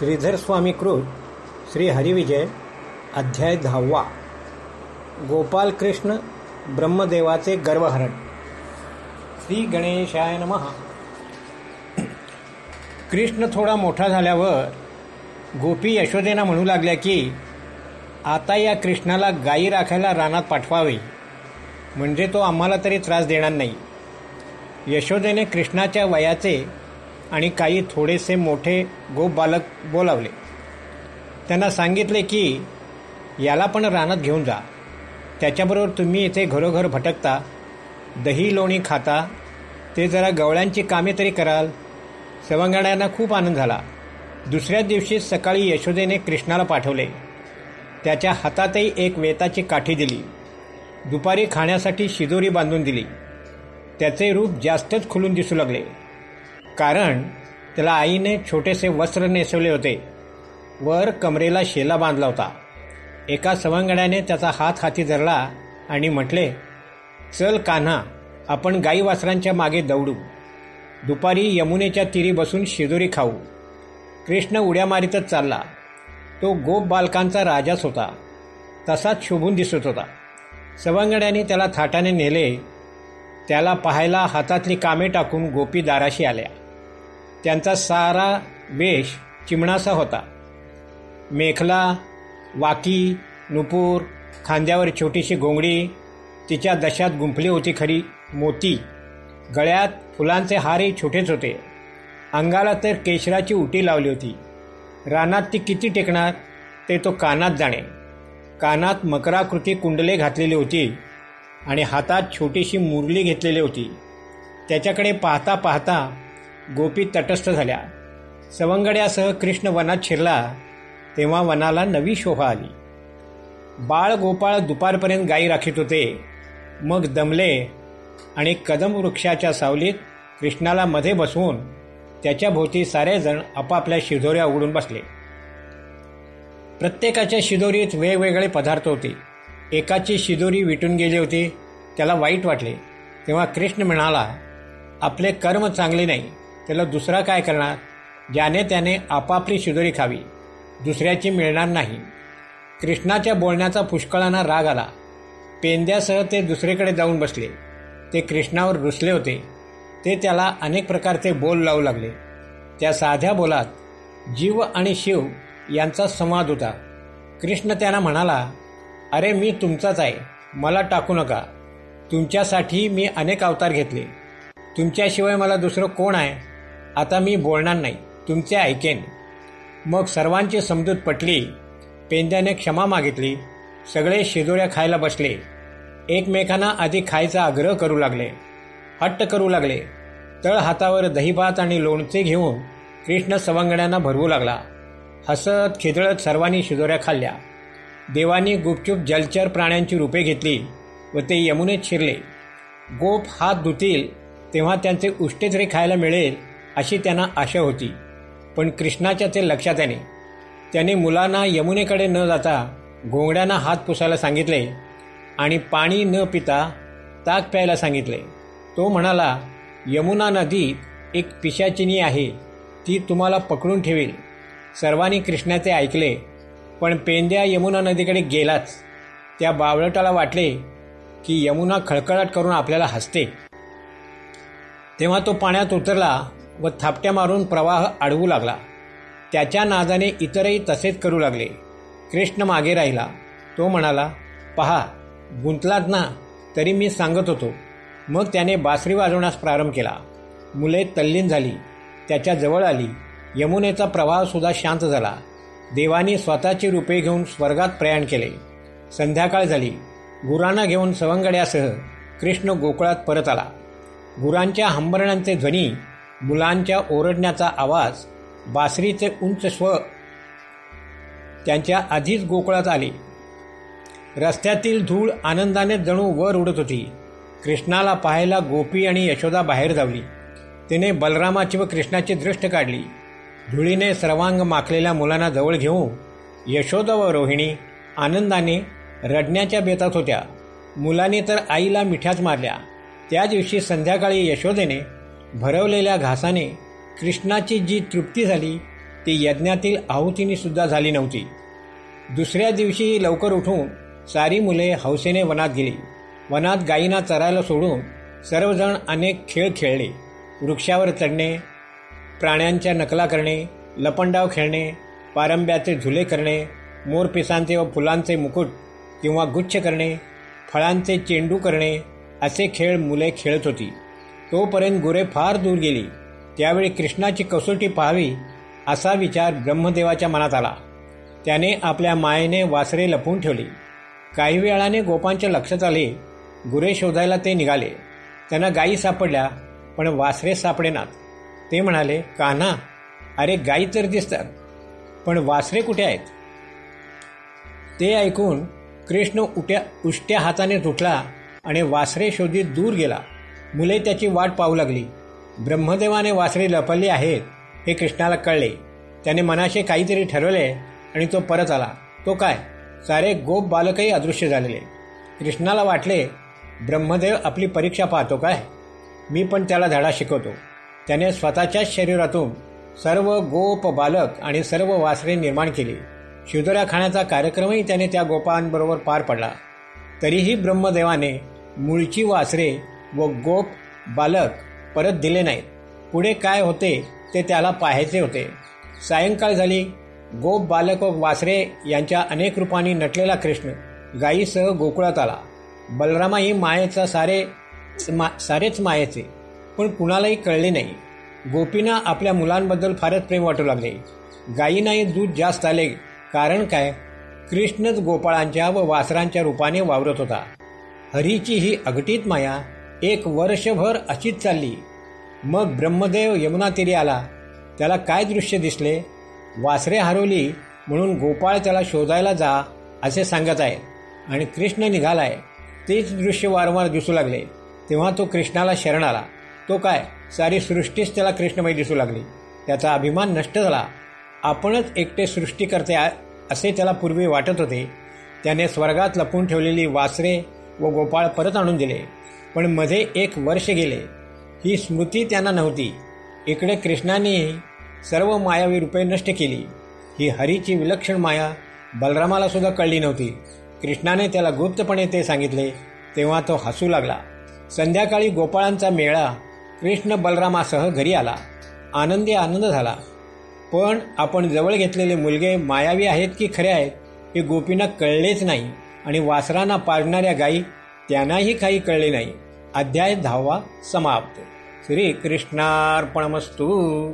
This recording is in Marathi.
श्रीधर स्वामी कृत श्री हरिविजय अध्याय दहावा. गोपालकृष्ण ब्रह्मदेवाचे गर्वहरण. श्री गणेशाय नमः. कृष्ण थोडा मोठा झाल्यावर गोपी यशोदेना म्हणू लागल्या की आता या कृष्णाला गायी राखायला रानात पाठवावे. म्हणजे तो आम्हाला तरी त्रास देणार नाही. यशोदेने कृष्णाच्या वयाचे आणि काही थोडेसे मोठे गोप बालक बोलावले. त्यांना सांगितले की याला पण रानात घेऊन जा. त्याच्याबरोबर तुम्ही इथे घरोघर भटकता दही लोणी खाता ते जरा गवळ्यांची कामे तरी कराल. सवंगड्यांना खूप आनंद झाला. दुसऱ्या दिवशी सकाळी यशोदेने कृष्णाला पाठवले. त्याच्या हातातही एक वेताची काठी दिली. दुपारी खाण्यासाठी शिदोरी बांधून दिली. त्याचे रूप जास्तच खुलून दिसू लागले. कारण त्याला आईने छोटेसे वस्त्र नेसवले होते. वर कमरेला शेला बांधला होता. एका सवंगड्याने त्याचा हात हाती धरला आणि म्हटले चल कान्हा आपण गाई वासरांच्या मागे दौडू. दुपारी यमुनेच्या तिरी बसून शिदोरी खाऊ. कृष्ण उड्या मारीतच चालला. तो गोप बालकांचा राजाच होता. तसाच शोभून दिसत होता. सवंगड्याने त्याला थाटाने नेले. त्याला पाहायला हातातली कामे टाकून गोपी दाराशी आल्या. त्यांचा सारा वेश चिमणासा होता. मेखला वाकी नुपूर खांद्यावर छोटीशी घोंगडी तिच्या दशात गुंफली होती खरी मोती. गळ्यात फुलांचे हारही छोटेच होते. अंगाला तर केशराची उटी लावली होती. रानात ती किती टेकणार ते तो कानात जाणे. कानात मकराकृती कुंडले घातलेली होती आणि हातात छोटीशी मुरली घेतलेली होती. त्याच्याकडे पाहता पाहता गोपी तटस्थ झाल्या. सवंगड्यासह कृष्ण वनात शिरला तेव्हा वनाला नवी शोभा आली. बाळ गोपाळ दुपारपर्यंत गायी राखीत होते. मग दमले आणि कदम वृक्षाच्या सावलीत कृष्णाला मध्ये बसवून त्याच्या भोवती सारेजण आपापल्या शिदोऱ्या उघडून बसले. प्रत्येकाच्या शिदोरीत वेगवेगळे पदार्थ होते. एकाची शिदोरी विटून गेली होती. त्याला वाईट वाटले. तेव्हा कृष्ण म्हणाला आपले कर्म चांगले नाही. त्याला दुसरा काय करणार? ज्याने त्याने आपापली शिदोरी खावी. दुसऱ्याची मिळणार नाही. कृष्णाच्या बोलण्याचा पुष्कळांना राग आला. पेंद्यासह ते दुसरीकडे जाऊन बसले. ते कृष्णावर रुसले होते. ते त्याला अनेक प्रकारचे बोल लावू लागले. त्या साध्या बोलात जीव आणि शिव यांचा संवाद होता. कृष्ण त्यांना म्हणाला अरे मी तुमचाच आहे. मला टाकू नका. तुमच्यासाठी मी अनेक अवतार घेतले. तुमच्याशिवाय मला दुसरं कोण आहे? आता मी बोलणार नाही तुमचे ऐकेन. मग सर्वांची समजूत पटली पेंद्याने क्षमा मागितली सगळे शिजोऱ्या खायला बसले. एकमेकांना आधी खायचा आग्रह करू लागले हट्ट करू लागले. तळ हातावर दहीभात आणि लोणचे घेऊन कृष्ण सवंगड्यांना भरवू लागला. हसत खिदळत सर्वांनी शिजोऱ्या खाल्ल्या. देवानी गुपचूप जलचर प्राण्यांची रूपे घेतली व ते यमुनेत शिरले. गोप हात धुतील तेव्हा त्यांचे उष्टे तरी खायला मिळेल अशी त्यांना आशा होती. पण कृष्णाच्या ते लक्षात येणे त्याने मुलांना यमुनेकडे न जाता घोंगड्यांना हात पुसायला सांगितले आणि पाणी न पिता ताक प्यायला सांगितले. तो म्हणाला यमुना नदीत एक पिशाचिनी आहे. ती तुम्हाला पकडून ठेवेल. सर्वांनी कृष्णाचे ऐकले. पण पेंद्या यमुना नदीकडे गेलाच. त्या बावळटाला वाटले की यमुना खळखळाट करून आपल्याला हसते. तेव्हा तो पाण्यात उतरला व थापट्या मारून प्रवाह अडवू लागला. त्याच्या नादाने इतरही तसेच करू लागले. कृष्ण मागे राहिला. तो म्हणाला पहा गुंतलात ना तरी मी सांगत होतो. मग त्याने बासरी वाजवण्यास प्रारंभ केला. मुले तल्लीन झाली. त्याच्याजवळ आली. यमुनेचा प्रवाहसुद्धा शांत झाला. देवानी स्वतःची रूपे घेऊन स्वर्गात प्रयाण केले. संध्याकाळ झाली. गुरांना घेऊन सवंगड्यासह कृष्ण गोकुळात परत आला. गुरांच्या हंबरण्यांचे ध्वनी मुलांच्या ओरडण्याचा आवाज बासरीचे उंच स्व त्यांच्या आधीच गोकुळात आले. रस्त्यातील धूळ आनंदाने जणू वर उडत होती. कृष्णाला पाहायला गोपी आणि यशोदा बाहेर जावली. तिने बलरामाची व कृष्णाची दृष्ट काढली. धुळीने सर्वांग माखलेल्या मुलांना जवळ घेऊन यशोदा व रोहिणी आनंदाने रडण्याच्या बेतात होत्या. मुलाने तर आईला मिठ्याच मारल्या. त्या दिवशी संध्याकाळी यशोदेने भरवलेल्या घासाने कृष्णाची जी तृप्ती झाली ती यज्ञातील आहुतीने सुद्धा झाली नव्हती. दुसऱ्या दिवशी लवकर उठून सारी मुले हौसेने वनात गेली. वनात गायींना चरायला सोडून सर्वजण अनेक खेळ खेळले. वृक्षावर चढणे प्राण्यांच्या नकला करणे लपंडाव खेळणे पारंब्याचे झुले करणे मोरपिसांचे व फुलांचे मुकुट किंवा गुच्छ करणे फळांचे चेंडू करणे असे खेळ मुले खेळत होती. तोपर्यंत गुरे फार दूर गेली. त्यावेळी कृष्णाची कसोटी पाहावी असा विचार ब्रह्मदेवाच्या मनात आला. त्याने आपल्या मायेने वासरे लपवून ठेवली. काही वेळाने गोपांच्या लक्षात आले गुरे शोधायला ते निघाले. त्यांना गायी सापडल्या पण वासरे सापडेनात. ते म्हणाले कान्हा अरे गायी तर दिसतात पण वासरे कुठे आहेत? ते ऐकून कृष्ण उट्या उष्ट्या हाताने तुटला आणि वासरे शोधित दूर गेला. मुले त्याची वाट पाहू लागली. ब्रह्मदेवाने वासरे लपवली आहेत हे कृष्णाला कळले. त्याने मनाशी काहीतरी ठरवले आणि तो परत आला. तो काय? सारे गोप बालकही अदृश्य झालेले. कृष्णाला वाटले ब्रह्मदेव आपली परीक्षा पाहतो काय? मी पण त्याला धडा शिकवतो. त्याने स्वतःच्याच शरीरातून सर्व गोप बालक आणि सर्व वासरे निर्माण केली. शिदोऱ्या खाण्याचा कार्यक्रमही त्याने त्या गोपांबरोबर पार पडला. तरीही ब्रह्मदेवाने मूळची वासरे व गोप बालक परत दिले नाहीत. पुढे काय होते ते त्याला पाहायचे होते. सायंकाळ झाली. गोप बालक व वासरे यांच्या अनेक रूपांनी नटलेला कृष्ण गायीसह गोकुळात आला. बलरामाही मायेचा सारे मा सारेच मायेचे पण कुणालाही कळले नाही. गोपींना आपल्या मुलांबद्दल फारच प्रेम वाटू लागले. गायींनाही दूध जास्त आले. कारण काय? कृष्णच गोपाळांच्या व वासरांच्या रूपाने वावरत होता. हरीची ही अगटीत माया एक वर्षभर अशीच चालली. मग ब्रह्मदेव यमुना तीरी आला. त्याला काय दृश्य दिसले? वासरे हरवली म्हणून गोपाळ त्याला शोधायला जा असे सांगत आहे. आणि कृष्ण निघालाय. तेच दृश्य वारंवार दिसू लागले. तेव्हा तो कृष्णाला शरण आला. तो काय? सारी सृष्टीच त्याला कृष्णमय दिसू लागली. त्याचा अभिमान नष्ट झाला. आपणच एकटे सृष्टी करते असे त्याला पूर्वी वाटत होते. त्याने स्वर्गात लपून ठेवलेली वासरे व गोपाळ परत आणून दिले. पण मध्ये एक वर्ष गेले. ही स्मृती त्यांना नव्हती. इकडे कृष्णाने सर्व मायावी रूपे नष्ट केली. ही हरीची विलक्षण माया बलरामाला सुद्धा कळली नव्हती. कृष्णाने त्याला गुप्तपणे ते सांगितले. तेव्हा तो हसू लागला. संध्याकाळी गोपाळांचा मेळा कृष्ण बलरामासह घरी आला. आनंदी आनंद झाला. पण आपण जवळ घेतलेले मुलगे मायावी आहेत की खरे आहेत हे गोपींना कळलेच नाही आणि वासरांना पाळणाऱ्या गायी त्यांनाही काही कळले नाही. अध्याय दहावा समाप्त. श्रीकृष्णार्पणमस्तू.